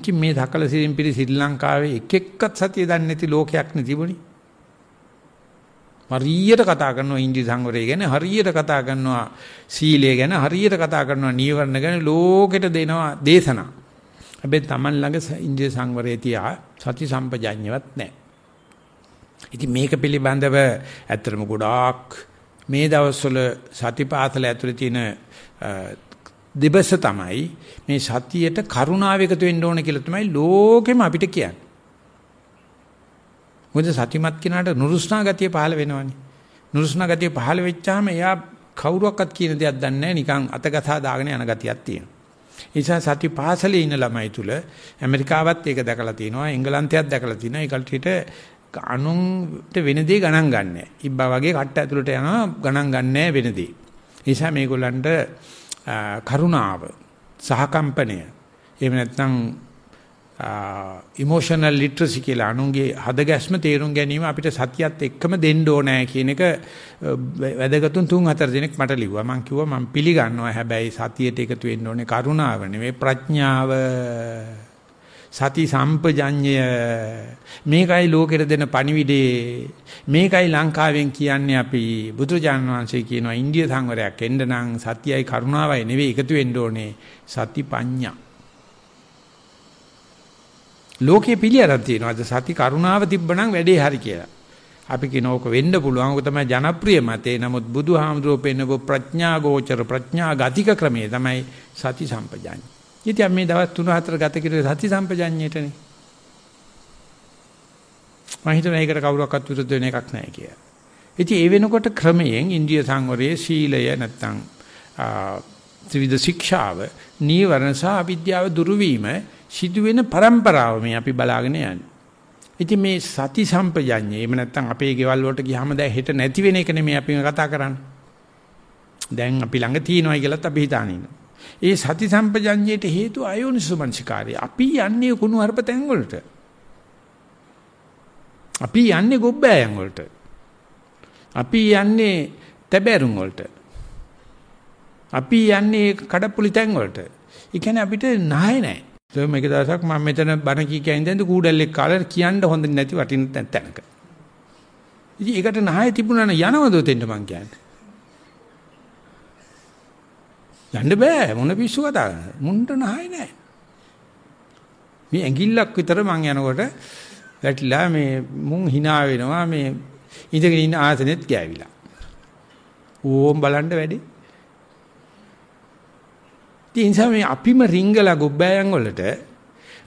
ඉතින් මේ සකල සිරින්පිරි ශ්‍රී ලංකාවේ එක එක්කත් සතිය දන්නේ නැති ලෝකයක් නේ තිබුණේ. හරියට කතා කරනවා ඉන්දිය සංවරය ගැන හරියට කතා කරනවා සීලය ගැන හරියට කතා කරනවා නීවරණ ගැන ලෝකෙට දෙනවා දේශනා. හැබැයි Taman ළඟ ඉන්දිය සංවරය තියා සති සම්පජඤ්ඤවත් නැහැ. ඉතින් මේක පිළිබඳව ඇත්තටම ගොඩාක් මේ දවස්වල සතිපාසල ඇතුලේ තියෙන දෙබස තමයි මේ සතියට කරුණාව එකතු වෙන්න ඕන කියලා තමයි ලෝකෙම අපිට කියන්නේ. මොකද සතිමත් කෙනාට නුරුස්නා ගතිය පහළ වෙනවනේ. නුරුස්නා ගතිය පහළ වෙච්චාම එයා කවුරුවක්වත් කියන දෙයක් දන්නේ නැහැ නිකන් අතගතා දාගෙන යන ගතියක් තියෙනවා. ඒ නිසා සති පාසලේ ඉන්න ළමයි තුල ඇමරිකාවත් ඒක දැකලා තියෙනවා එංගලන්තයත් දැකලා තියෙනවා ඒ කල්ටියට අනුන්ට වෙන දේ ගණන් ගන්නෑ. ඉබ්බා වගේ කට්ට ඇතුළට යනවා ගණන් ගන්නෑ වෙන දේ. ඒ නිසා මේගොල්ලන්ට කරුණාව සහකම්පනය එහෙම නැත්නම් ඉමෝෂනල් ලිටරසි කියලා අනුන්ගේ හදගැස්ම තේරුම් ගැනීම අපිට සතියත් එක්කම දෙන්න ඕනෑ කියන එක වැදගත්ුන් තුන් හතර දිනක් මට ලිව්වා. මම කිව්වා මම පිළිගන්නවා. හැබැයි සතියට එකතු වෙන්න ඕනේ කරුණාව නෙවෙයි ප්‍රඥාව. සති සම්පජඤ්ඤය. මේකයි ලෝකෙට දෙන පණිවිඩේ. මේකයි ලංකාවෙන් කියන්නේ අපි බුදුරජාන් වහන්සේ කියනවා ඉන්දිය සංවරයක් එන්න නම් සතියයි කරුණාවයි නෙවෙයි එකතු වෙන්න ඕනේ සති පඤ්ඤා. ලෝකේ පිළියරක් තියෙනවා. අද සති කරුණාව තිබ්බනම් වැඩේ හරි කියලා. අපි කියන ඕක වෙන්න පුළුවන්. ඕක තමයි ජනප්‍රිය මතේ. නමුත් බුදුහාමුදුරුවෝ පෙන්නපු ප්‍රඥා ගෝචර ප්‍රඥා ගතික ක්‍රමය තමයි සති සම්පජාඤ්ඤය. ඉතින් මේ දවස් 3-4 ගත කිරුවේ සති සම්පජඤ්ඤයටනේ. මම හිතනවා ඒකට කවුරක්වත් විරුද්ධ වෙන එකක් නැහැ කියලා. ඉතින් ඒ වෙනකොට ක්‍රමයෙන් ඉන්දිය සංවරයේ සීලය නැත්තම් ත්‍රිවිධ ශික්ෂාව නීවරණ සහ අවිද්‍යාව දුරු වීම සිදුවෙන પરම්පරාව මේ අපි බලාගෙන යන්නේ. ඉතින් මේ සති සම්පජඤ්ඤය එහෙම නැත්තම් අපේ ගෙවල් වලට ගියාම දැන් හෙට නැති වෙන එක නෙමෙයි අපි කතා කරන්නේ. දැන් අපි ළඟ තියෙනවයි කියලාත් අපි හිතාන ඉන්නවා. ඒ සති සම්පජඤ්ඤයට හේතු අයෝනිසුමනසිකාරය. අපි යන්නේ කුණු හර්ප තැන් වලට. අපි යන්නේ ගොබ්බෑයන් වලට. අපි යන්නේ තැබෑරුම් වලට. අපි යන්නේ කඩප්පුලි තැන් වලට. ඒ කියන්නේ අපිට නාය නැහැ. ඒ මේක දවසක් මම මෙතන බණ කී කියයින් දැන් කූඩල්ලෙක් කාලා කියන්න හොඳ නැති වටින තැනක. ඉතින් ඒකට නාය තිබුණා නම් යනවද දෙන්න මං කියන්නේ. යන්න බෑ මොන පිස්සු කතා කරන්නේ. මුන්ට නහයි නෑ. මේ ඇඟිල්ලක් විතර මං යනකොට වැටිලා මේ මුන් hina වෙනවා මේ ඉඳගෙන ඉන්න ආසනෙත් ගෑවිලා. ඕම් බලන්න වැඩි. ඉතින් මේ අපිම රිංගලා ගොබ්බෑයන් වලට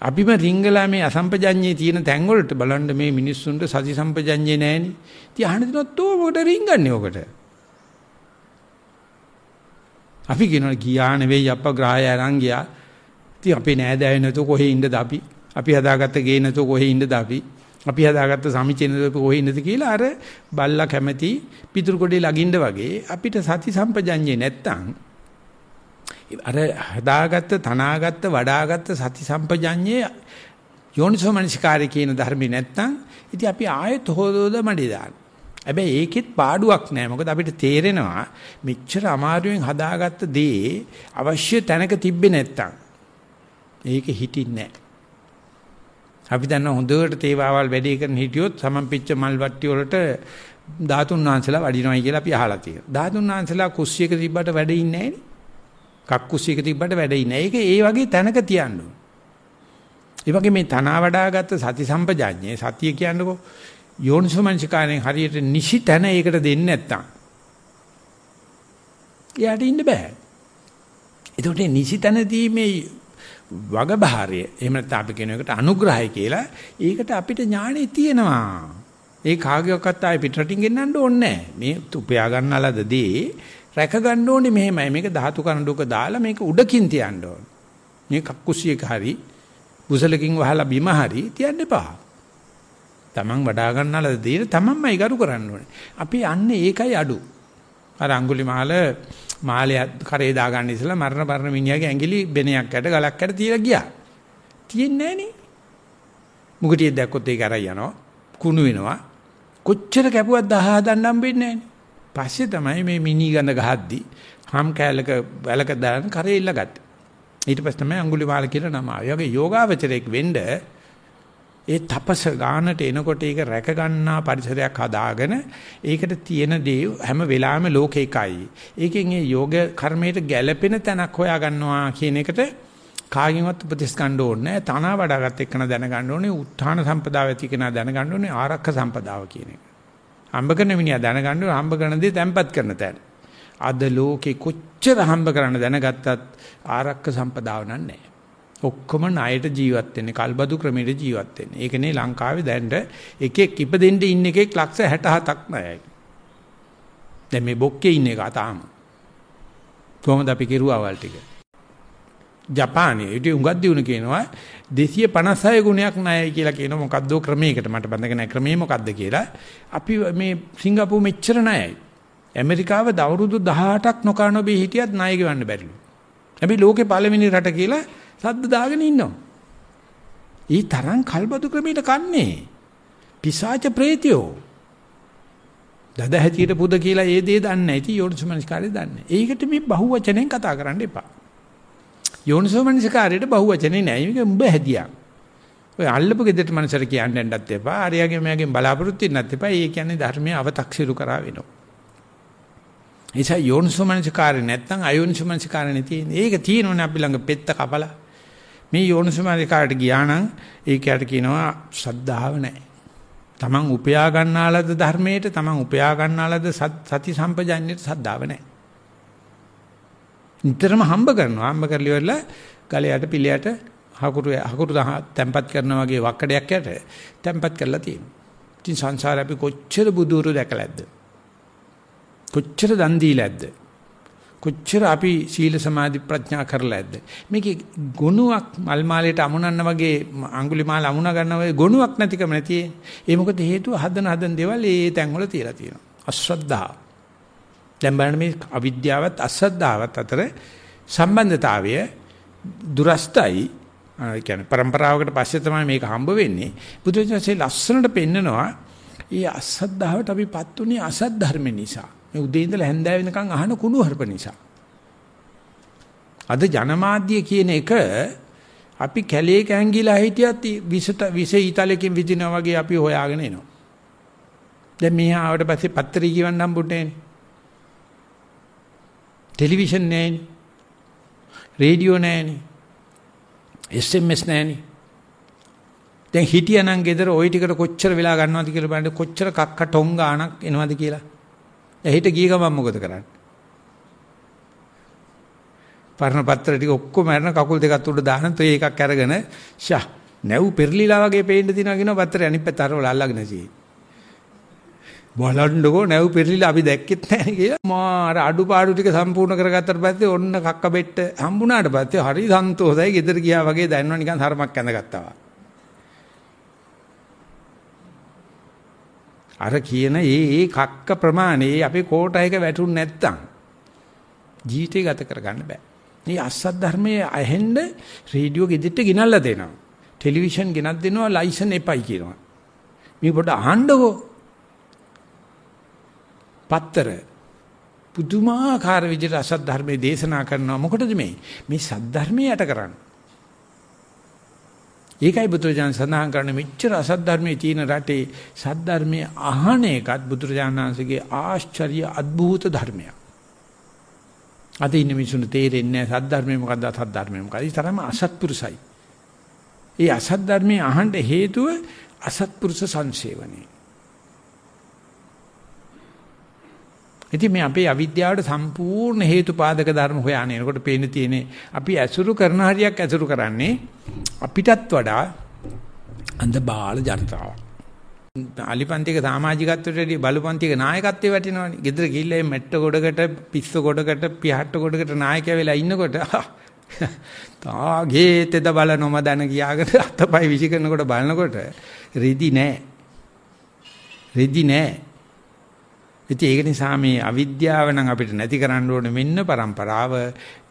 අපිම රිංගලා මේ අසම්පජඤ්ඤේ තියෙන තැන් වලට බලන්න මේ මිනිස්සුන්ට සති සම්පජඤ්ඤේ නැහෙනි. ඉතින් අහන දිනොත් තෝ මොකට රිංගන්නේ ඔකට? අපි කියනවා ගියා නෙවෙයි අප්පා ග්‍රහය අරන් ගියා. ඉතින් අපේ නෑදෑයෝ නැතෝ කොහේ ඉන්නද අපි? අපි හදාගත්ත ගේ නැතෝ කොහේ ඉන්නද අපි? අපි හදාගත්ත සමිචේ නැතෝ කොහේ ඉන්නද කියලා අර බල්ලා කැමැති පිටුරු කොටේ ලගින්න වගේ අපිට සති සම්පජඤ්ඤේ නැත්තම් අර හදාගත්ත තනාගත්ත වඩාගත්ත සති සම්පජඤ්ඤේ යෝනිසෝමනසිකාරය කියන ධර්මේ නැත්තම් ඉතින් අපි ආයෙත් හොදෝද මඩේ දාන හැබැයි ඒකෙත් පාඩුවක් නැහැ. මොකද අපිට තේරෙනවා මෙච්චර අමාරුවෙන් හදාගත්ත දේ අවශ්‍ය තැනක තිබ්බේ නැත්තම් ඒක හිටින්නේ නැහැ. අපි දන්න හොඳට තේවාවල් වැඩි කරන හිටියොත් සමම්පිච්ච මල් වට්ටි වලට ධාතුන් වහන්සලා වඩිනවයි කියලා අපි අහලා තියෙනවා. ධාතුන් වහන්සලා කුස්සියක තිබ්බට වැඩ ඉන්නේ නැහැ කක්කුස්සියක තිබ්බට වැඩ ඉන්නේ. ඒක ඒ වගේ තැනක තියන්න ඕන. ඒ වගේ මේ තනවා වඩාගත්ත සති සම්පජාඤ්ඤේ සතිය කියන්නකෝ යෝනිසෝමනසිකාරයෙන් හරියට නිසි තැන ඒකට දෙන්නේ නැත්තම් එයාට ඉන්න බෑ. ඒකට නිසි තැනදී මේ වගබහාරය එහෙම නැත්නම් අපි කියන එකට අනුග්‍රහය කියලා ඒකට අපිට ඥාණේ තියෙනවා. ඒ කාගේවත් ආයේ පිටරටින් ගෙන්නන්න ඕනේ නැහැ. මේ උපයා ගන්නලද දේ රැක ගන්න ඕනේ මෙහෙමයි. මේක ධාතු කණ්ඩුක දාලා මේක උඩකින් තියන්න ඕනේ. මේ කක්කුසියක හරි බුසලකින් වහලා බිම හරි තියන්න එපා. Taman වඩා ගන්නලද දේන Tamanමයි ගරු කරන්න ඕනේ. අපි යන්නේ ඒකයි අඩු. අර අඟුලිමාල මාලය කරේ දාගන්න ඉස්සලා මරණ පරණ මිනිහාගේ ඇඟිලි බෙනයක් ඇට ගලක් ඇට තියලා ගියා. තියෙන්නේ නැහනේ. මුගටිය දැක්කොත් ඒක අරයි යනවා. කුණු වෙනවා. කොච්චර කැපුවත් දහ හදන්න හම්බෙන්නේ නැහනේ. පස්සේ තමයි මේ මිනි ගඳ ගහද්දි හම් කැලක වැලක දාන කරේ ඉල්ලගත්තේ. ඊට පස්සේ තමයි අඟුලිමාල කියලා නම ආවේ. යෝගේ යෝගාවචරයක් වෙන්න ඒ තපස ගානට එනකොට ඒක රැක ගන්නා පරිසරයක් හදාගෙන ඒකට තියෙන දේ හැම වෙලාවෙම ලෝකේකයි. ඒකෙන් ඒ යෝග කර්මයට ගැළපෙන තැනක් හොයා ගන්නවා කියන එකට කාගෙන්වත් උපදෙස් ගන්න ඕනේ නැහැ. තනවා වඩාගත් එක්කන දැනගන්න ඕනේ. උත්හාන සම්පදාව ඇති කෙනා දැනගන්න ඕනේ ආරක්ෂ සම්පදාව කියන එක. හම්බ කරන මිනිහා දැනගන්න ඕනේ හම්බ කරන දේ තැම්පත් කරන තැන. අද ලෝකේ කොච්චර හම්බ කරන්න දැනගත්තත් ආරක්ෂ සම්පදාව නැහැ. ඔක්කොම ණයට ජීවත් වෙන්නේ කල්බදු ක්‍රමයට ජීවත් වෙන්නේ. ඒකනේ ලංකාවේ දැන්ට එකෙක් ඉපදෙන්න ඉන්න එකෙක් ලක්ෂ 67ක් ණයයි. දැන් මේ බොක්කේ ඉන්න එක තාම. කොහොමද අපි කෙරුවාවල් ටික? ජපානයේ ඉතින් උඟක් දිනු කියනවා 256 ගුණයක් ණයයි කියලා කියන මොකද්ද ක්‍රමයකට මට බඳක නැහැ ක්‍රමේ මොකද්ද කියලා අපි මේ සිංගප්පූ මෙච්චර ණයයි ඇමරිකාව දවුරුදු 18ක් නොකරනොබී හිටියත් ණය ගෙවන්න බැරිලු හැබැයි ලෝකේ පළවෙනි රට කියලා සද්ද දාගෙන ඉන්නවා. ඊ තරම් කල්බදු ක්‍රමයට කන්නේ. පිසාච ප්‍රේතයෝ. දද හැටියට පුද කියලා ඒ දේ දන්නේ නැහැ. ඉතින් යෝනිසමනස්කාරය දන්නේ. ඒකට මේ බහුවචනෙන් කතා කරන්න එපා. යෝනිසමනස්කාරයට බහුවචනේ නැහැ. මේක උඹ හැදියා. ඔය අල්ලපු ගෙදරට මනසට කියන්න යන්නත් එපා. ආර්යගේ මෙයාගෙන් බලාපොරොත්තු වෙන්නත් එපා. ඒ කියන්නේ ධර්මයේ අව탁සිරු කරා වෙනවා. එසා යෝනිසමනස්කාරය නැත්නම් අයෝනිසමනස්කාරය නැති. ඒක තියෙනවනේ අපි ළඟ පෙත්ත කපලා මේ යෝනිසෝමනසිකාරයට ගියා නම් ඒකයට කියනවා ශ්‍රද්ධාව නැහැ. තමන් උපයා ගන්නාලද ධර්මයට තමන් උපයා ගන්නාලද සති සම්පජඤ්ඤයට සද්ධාව නැහැ. නිතරම හම්බ කරනවා. හම්බ කරලි වෙලා ගලයට පිළියට හකුරු හකුරු තැම්පත් කරනා වගේ වක්කඩයක් යට තැම්පත් කරලා තියෙනවා. ඉතින් සංසාරේ අපි කොච්චර බුදුරු දැකලාද? කොච්චර දන් දීලාද? කොච්චර අපි සීල සමාධි ප්‍රඥා කරලාද? මේකේ ගුණයක් මල් මාලයට අමුණන්න වගේ අඟුලිමාල අමුණ ගන්න වගේ ගුණයක් නැතිකම නැති. ඒ මොකද හේතුව හදන හදන දේවල් ඒ තැන්වල තියලා තියෙනවා. අශ්‍රද්ධාව. දැන් බලන්න මේ අවිද්‍යාවත් අසද්ධාවත් අතර සම්බන්ධතාවය දුරස්තයි ඒ කියන්නේ પરම්පරාවකට පස්සේ තමයි මේක හම්බ වෙන්නේ බුදුරජාණන්සේ ලස්සනට පෙන්නනවා ඒ අසද්ධාවට අපිපත් උනේ අසත් ධර්ම නිසා මේ උදේ ඉඳලා හැන්දෑව වෙනකන් අහන කුණු හර්ප නිසා අද ජනමාධ්‍ය කියන එක අපි කැලේ කැංගිලා හිටියත් විසට විස ඊතලකින් විදිනවා වගේ අපි හොයාගෙන එනවා දැන් මෙහා ආවට පස්සේ පත්තරී කියවන්න හම්බුන්නේ නැහැ ටෙලිවිෂන් නැහැනේ. රේඩියෝ නැහැනේ. SMS නැහැනේ. දැන් හිටියනම් ගෙදර ওই ටිකට කොච්චර වෙලා ගන්නවද කියලා බලන්න කොච්චර කක්ක ටොං ගාණක් එනවද කියලා. එහිට ගිය ගමන් මොකද කරන්නේ? පරණ පත්‍ර ටික ඔක්කොම අරන කකුල් දෙකත් උඩ දාන තේ එකක් අරගෙන ෂා නැව් පෙරලිලා වගේ පේන්න දිනවා කියන පත්‍රය අනිත් පැත්ත අරවල අල්ලගෙන තියෙන්නේ. බලන්නකෝ නැව් පෙරලිලා අපි දැක්කෙත් නැහැ කියලා. මා අර අඩුපාඩු ටික සම්පූර්ණ කරගත්තට පස්සේ ඔන්න කක්ක බෙට්ට හම්බුණාට පස්සේ හරි සන්තෝෂයි. ගෙදර ගියා වගේ දැනනවා නිකන් හරමක් ඇඳගත්තා අර කියන ඒ ඒ කක්ක ප්‍රමාණේ අපේ කෝටයක වැටුන් නැත්තම් ජීවිතය ගත කරගන්න බෑ. මේ අස්සත් ධර්මයේ ඇහෙන්න රේඩියෝ ගෙදෙට්ට ගෙනල්ලා දෙනවා. ටෙලිවිෂන් ගෙනත් දෙනවා ලයිසන් එපයි කියනවා. මේ පොඩ අහන්නකෝ පත්තර පුදුමාකාර විදිහට අසත් ධර්මයේ දේශනා කරනවා මොකටද මේ මේ සත් ධර්මයේ යට කරන්නේ ඒකයි බුදුරජාණන් සඳහන් කරන මෙච්චර අසත් ධර්මයේ තියෙන රටේ සත් ධර්මයේ අහන එකත් බුදුරජාණන්සේගේ ආශ්චර්ය අద్භූත ධර්මයක්. අද ඉන්න මිනිසුන්ට තේරෙන්නේ නැහැ සත් ධර්මයේ මොකද්ද අසත් ධර්මයේ මොකද්ද. ඒ තරම අසත්පුරුසයි. ඒ අසත් ධර්මයේ අහන්න හේතුව අසත්පුරුෂ සංසේවනේ ඉතින් මේ අපේ අවිද්‍යාවට සම්පූර්ණ හේතුපාදක ධර්ම හොයාගෙන එනකොට පේන තියෙන්නේ අපි ඇසුරු කරන හරියක් ඇසුරු කරන්නේ අපිටත් වඩා අන්ධ බාල ජනතාවක්. අලිපන්තික සමාජිකත්වයටදී බලපන්තික නායකත්වයේ වැටෙනවනේ. ගෙදර ගිහිල්ලා මේ මැට්ට ගොඩකට පිස්ස ගොඩකට පිහට්ට ගොඩකට නායකයා වෙලා ඉන්නකොට තාගේ තෙද බල නොමදන කියාගෙන අතපය විසිකරනකොට බලනකොට රෙදි නෑ. රෙදි නෑ. ඉතින් ඒක නිසා මේ අවිද්‍යාව නම් අපිට නැති කරන්න ඕනේ මෙන්න પરම්පරාව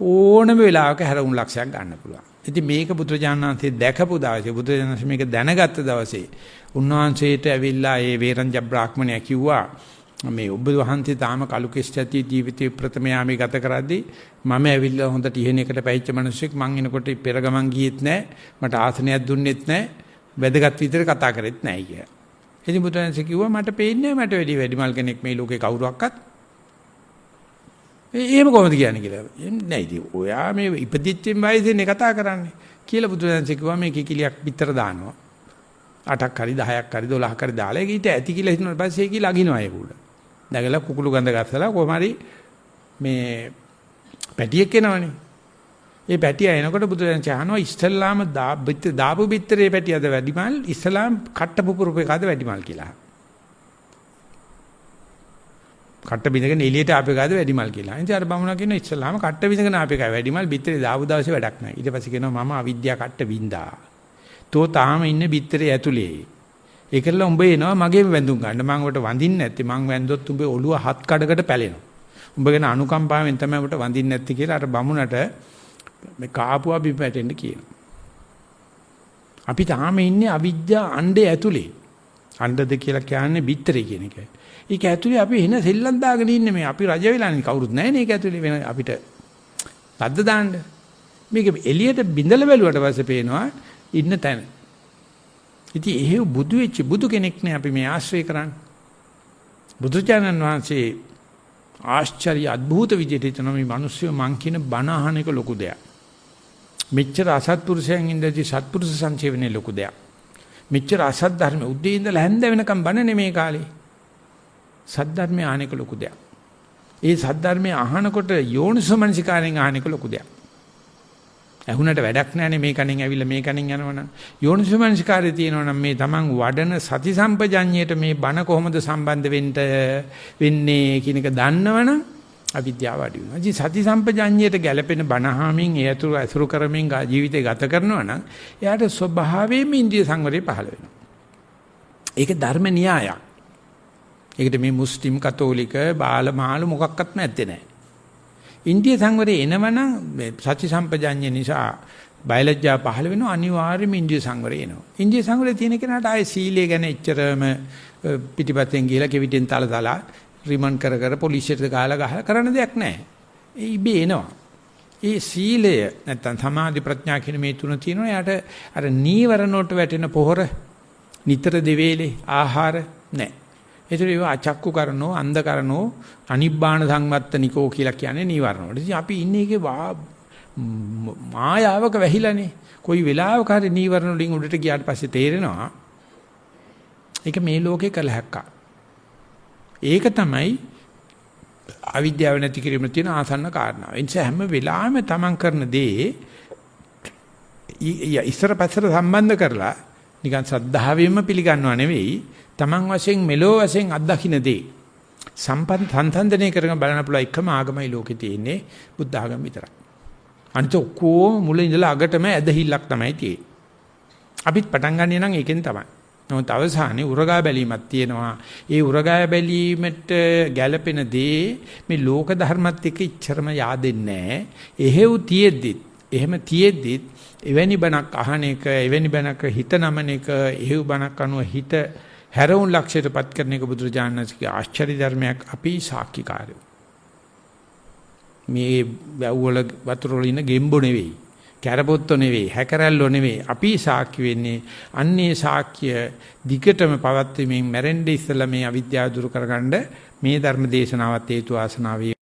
ඕනම වෙලාවක හැරවුම් ලක්ෂයක් ගන්න පුළුවන්. ඉතින් මේක බුදුරජාණන්සේ දැකපු දවසේ බුදුරජාණන්සේ මේක දැනගත්ත දවසේ උන්වහන්සේට ඇවිල්ලා ඒ වේරංජ බ්‍රාහ්මණයා කිව්වා මේ ඔබ වහන්සේ තාම කලු කෙස්ටි ජීවිතේ ප්‍රථම යාමේ ගත කරද්දී මම ඇවිල්ලා හොඳට ඉහෙනයකට පැවිච්ච මිනිස්සෙක් මං එනකොට පෙර ගමන් ගියෙත් නැහැ මට ආසනයක් දුන්නෙත් නැහැ වැදගත් විදිහට කතා කරෙත් නැහැ කිය. ඉතින් බුදුන්සේ කිව්වා මට පේන්නේ මට වැඩි වැඩිමල් කෙනෙක් මේ ලෝකේ කවුරුවක්වත් එහෙම කොහොමද කියන්නේ කියලා. නෑ ඉතින් ඔයා මේ ඉපදිච්ච වයසේනේ කතා කරන්නේ කියලා බුදුන්සේ කිව්වා මේ කිකිලියක් පිටර දානවා. 8ක් හරි 10ක් හරි 12ක් හරි දාලා ඒක ඊට ඇති කියලා හිතනවා පස්සේ ඒක ලගිනවා ඒක උඩ. නැගලා කුකුළු ගඳ ගස්සලා කොහොම හරි මේ පැටියෙක් එනවනේ. ඒ පැටිය එනකොට බුදුරජාණන් චාහනවා ඉස්ලාම දාපු බිත්තරේ පැටියද වැඩිමල් ඉස්ලාම් කට්ට පුපුරුප එකද වැඩිමල් කියලා. කට්ට බින්දගෙන එළියට ආපේ කාද වැඩිමල් කියලා. ඉතින් අර බමුණා කියනවා ඉස්ලාම කට්ට බින්දගෙන ආපේ කයි වැඩිමල් බිත්තරේ දාපු දවසේ වැඩක් නැහැ. ඊට පස්සේ කියනවා මම අවිද්‍යාව කට්ට බින්දා. තෝ තාම ඉන්නේ බිත්තරේ ඇතුලේ. ඒකල උඹ එනවා මගේ වැඳුම් ගන්න. මම ඔබට වඳින්නේ නැත්තේ. මං වැඳොත් උඹේ ඔළුව හත් කඩකට පැලෙනවා. උඹ ගැන අනුකම්පාවෙන් තමයි ඔබට වඳින්නේ නැත්තේ කියලා අර බමුණට මේ කාපුවා බිපැටෙන්න කියනවා. අපි තාම ඉන්නේ අවිද්‍යා අණ්ඩේ ඇතුලේ. අණ්ඩද කියලා කියන්නේ බිත්තරේ කියන එක. ඒක ඇතුලේ අපි එන සෙල්ලම් දාගෙන ඉන්නේ මේ අපි රජ වෙලානේ කවුරුත් නැහැ නේ ඒක ඇතුලේ වෙන අපිට සද්ද දාන්න. මේක එළියට බිඳලා බැලුවට පස්සේ පේනවා ඉන්න තැන. ඉතින් එහෙ බුදු වෙච්ච බුදු කෙනෙක් නේ අපි මේ ආශ්‍රය කරන්නේ. බුදුචානන් වහන්සේ ආශ්චර්ය අద్භූත විදිහට හිතන මේ මිනිස්සු මං කියන බණ අහන එක ලොකු දෙයක්. මෙච්චර අසත්පුරුෂයන් ඉඳදී සත්පුරුෂ සංචේවනේ ලොකු දෙයක්. මෙච්චර අසත් ධර්ම උදේ ඉඳලා හැන්ද වෙනකම් බණනේ මේ කාලේ. සත් ධර්මයේ ආනෙක ලොකු දෙයක්. ඒ සත් ධර්මයේ අහනකොට යෝනිසමනසිකාරයෙන් ආනෙක ලොකු දෙයක්. ඇහුනට වැඩක් නැහැනේ මේ කණෙන් ඇවිල්ලා මේ කණෙන් යනවනම් යෝනිසමනසිකාරය තියෙනවනම් මේ Taman වඩන සති සම්පජඤ්ඤයට මේ බණ කොහොමද සම්බන්ධ වෙන්න වෙන්නේ කියන එක දන්නවනම් අවිද්‍යාව අඩු වෙනවා. ඉතින් සති සම්පජඤ්ඤයට ගැළපෙන බණහාමින් ඒ අතුරු අසුරු කරමින් ජීවිතය ගත කරනවා නම් එයාට ස්වභාවයෙන්ම ඉන්ද්‍රිය සංවරය පහළ වෙනවා. ඒක ධර්ම න්‍යායක්. ඒකට මේ මුස්ලිම් කතෝලික බාල මාළු මොකක්වත් නැත්තේ නෑ. ඉන්දිය සංවරේ එනවනම් සති සම්පජඤ්ඤ නිසා බයලජ්ජා පහළ වෙනවා අනිවාර්යයෙන්ම ඉන්දිය සංවරේ එනවා. ඉන්දිය සංවරේ තියෙන කෙනාට ආයේ සීලය ගැන එච්චරම පිටිපතෙන් ගිහලා කෙවිතෙන් තලතලා රිමන්ඩ් කර කර පොලිසියට ගහලා ගහලා කරන්න දෙයක් නැහැ. ඒ ඉබේ එනවා. ඒ සීලය නැත්තම් සමාධි ප්‍රඥා කියන මේ තුන තියෙනවා. යාට අර නීවරණ වලට වැටෙන පොහොර නිතර දෙවේලේ ආහාර නැහැ. ඒතර ඒවා අචක්කු කරනෝ අන්ධ කරනෝ අනිබ්බාන සංවත්තනිකෝ කියලා කියන්නේ නීවරණ වල. ඉතින් අපි ඉන්නේ ඒකේ මායාවක වැහිලානේ. කොයි වෙලාවක හරි නීවරණ වලින් උඩට ගියාට පස්සේ තේරෙනවා ඒක මේ ලෝකේ කළ හැක්කා. ඒක තමයි අවිද්‍යාව නැති කිරීම තියෙන ආසන්න කාරණාව. ඒ නිසා හැම වෙලාවෙම තමන් කරන දේ ඉස්සර පස්සට සම්බන්ධ කරලා නිකන් සද්ධාවෙන්ම පිළිගන්නව නෙවෙයි තමන් වශයෙන් මෙලෝ වශයෙන් අත්දකින්න දේ සම්පන් සංසන්දනය කරගෙන බලන්න පුළුවන් එකම ආගමයි ලෝකේ තියෙන්නේ බුද්ධ ආගම විතරයි. අනිත ඔක්කොම මුල ඉඳලා අගටම ඇදහිල්ලක් තමයි තියෙන්නේ. අපිත් පටන් ගන්නේ නම් ඒකෙන් තමයි. නමුත් අවසානයේ උරගා බැලීමක් තියෙනවා. ඒ උරගා බැලීමට ගැළපෙන දේ මේ ලෝක ධර්මත් එක්ක ඉච්චරම yaadෙන්නේ නැහැ. එහෙව් තියෙද්දිත් එහෙම තියෙද්දිත් එවැනි බණක් අහන එක එවැනි බණක හිත නමන එක එහෙව් බණක් අනුව හිත හැරවුන් ලක්ෂයටපත් කරන එක බුදුරජාණන්සේගේ ආශ්චර්ය ධර්මයක් අපි සාක්ෂිකාරයෝ. මේ වැව්වල වතුර වල ඉන්න ගෙම්බෝ නෙවෙයි. කැරපොත්තෝ නෙවෙයි, හැකරැල්ලෝ නෙවෙයි. අපි සාක්ෂි වෙන්නේ අන්නේ සාක්ෂ්‍ය දිගටම පවත්වමින් මැරෙන්න ඉස්සලා මේ අවිද්‍යාව දුරු කරගන්න මේ ධර්ම දේශනාවත් හේතු ආසනාව